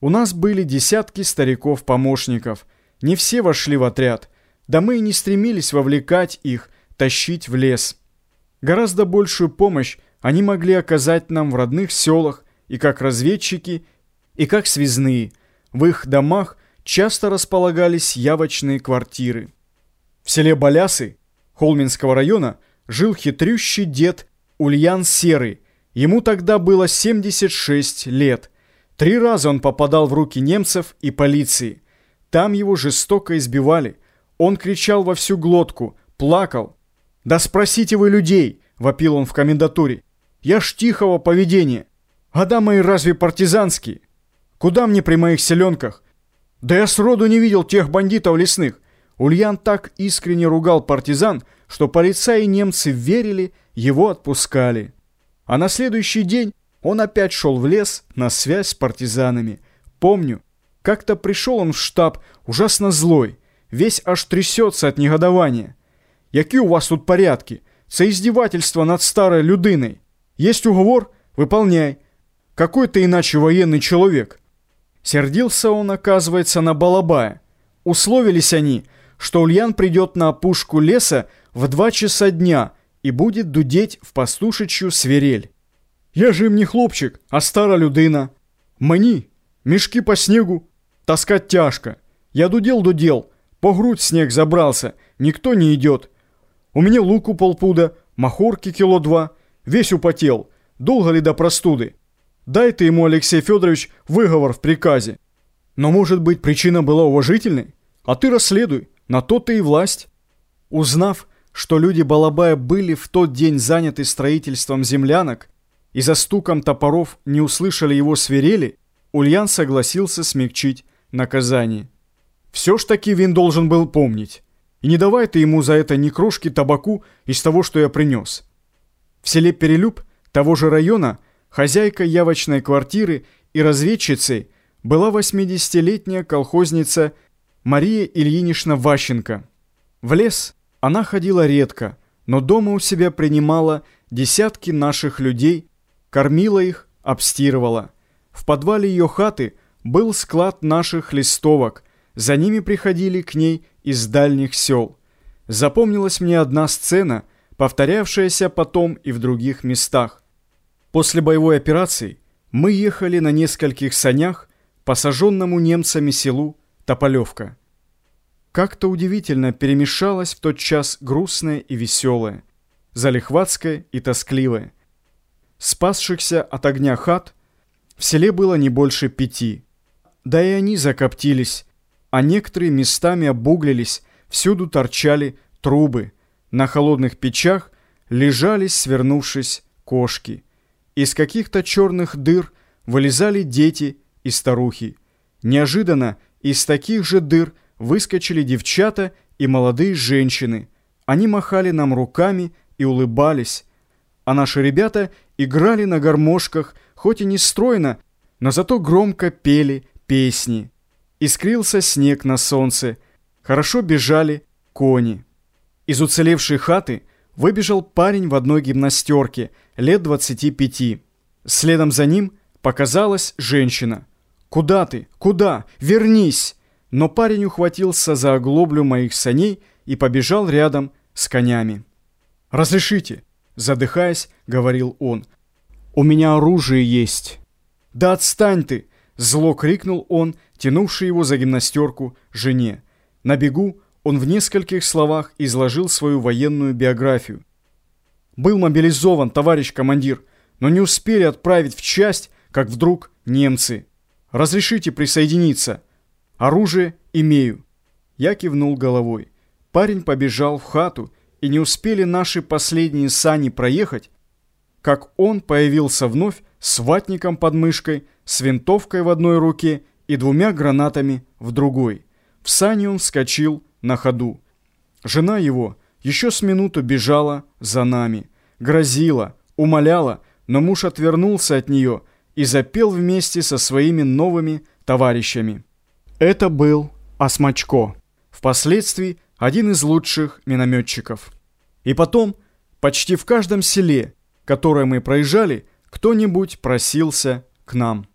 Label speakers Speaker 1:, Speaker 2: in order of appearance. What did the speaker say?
Speaker 1: У нас были десятки стариков-помощников. Не все вошли в отряд, да мы и не стремились вовлекать их, тащить в лес. Гораздо большую помощь они могли оказать нам в родных селах и как разведчики, и как связные. В их домах часто располагались явочные квартиры. В селе Балясы Холминского района жил хитрющий дед Ульян Серый. Ему тогда было 76 лет – Три раза он попадал в руки немцев и полиции. Там его жестоко избивали. Он кричал во всю глотку, плакал. «Да спросите вы людей!» — вопил он в комендатуре. «Я ж тихого поведения. Года мои разве партизанские? Куда мне при моих селенках? Да я сроду не видел тех бандитов лесных». Ульян так искренне ругал партизан, что полицаи и немцы верили, его отпускали. А на следующий день он опять шел в лес на связь с партизанами. Помню, как-то пришел он в штаб ужасно злой, весь аж трясется от негодования. «Які у вас тут порядки? Це издевательство над старой людиной. Есть уговор? Выполняй. Какой ты иначе военный человек?» Сердился он, оказывается, на Балабая. Условились они, что Ульян придет на опушку леса в два часа дня и будет дудеть в пастушечью свирель. Я же им не хлопчик, а стара людина. Мені мішки по снегу таскать тяжко. Я дудел-дудел, по грудь снег забрался, никто не идет. У меня луку полпуда, махорки кило два, весь употел. Долго ли до простуды? Дай ты ему, Алексей Федорович, выговор в приказе. Но, может быть, причина была уважительной? А ты расследуй, на то ты и власть. Узнав, что люди Балабая были в тот день заняты строительством землянок, и за стуком топоров не услышали его свирели, Ульян согласился смягчить наказание. Все ж таки Вин должен был помнить. И не давай ты ему за это ни крошки табаку из того, что я принес. В селе Перелюб того же района хозяйка явочной квартиры и разведчицей была 80-летняя колхозница Мария Ильинична Ващенко. В лес она ходила редко, но дома у себя принимала десятки наших людей кормила их, обстирывала. В подвале ее хаты был склад наших листовок, за ними приходили к ней из дальних сел. Запомнилась мне одна сцена, повторявшаяся потом и в других местах. После боевой операции мы ехали на нескольких санях по сожженному немцами селу Тополевка. Как-то удивительно перемешалось в тот час грустное и веселое, залихватское и тоскливое – Спасшихся от огня хат в селе было не больше пяти. Да и они закоптились, а некоторые местами обуглились, всюду торчали трубы. На холодных печах лежались, свернувшись, кошки. Из каких-то черных дыр вылезали дети и старухи. Неожиданно из таких же дыр выскочили девчата и молодые женщины. Они махали нам руками и улыбались, а наши ребята играли на гармошках, хоть и не стройно, но зато громко пели песни. Искрился снег на солнце, хорошо бежали кони. Из уцелевшей хаты выбежал парень в одной гимнастерке, лет 25. Следом за ним показалась женщина. «Куда ты? Куда? Вернись!» Но парень ухватился за оглоблю моих саней и побежал рядом с конями. «Разрешите!» Задыхаясь, говорил он. «У меня оружие есть». «Да отстань ты!» Зло крикнул он, тянувший его за гимнастерку жене. На бегу он в нескольких словах изложил свою военную биографию. «Был мобилизован, товарищ командир, но не успели отправить в часть, как вдруг немцы. Разрешите присоединиться? Оружие имею». Я кивнул головой. Парень побежал в хату и не успели наши последние сани проехать, как он появился вновь с ватником под мышкой, с винтовкой в одной руке и двумя гранатами в другой. В сани он вскочил на ходу. Жена его еще с минуту бежала за нами, грозила, умоляла, но муж отвернулся от нее и запел вместе со своими новыми товарищами. Это был Осмачко. Впоследствии один из лучших минометчиков. И потом, почти в каждом селе, которое мы проезжали, кто-нибудь просился к нам.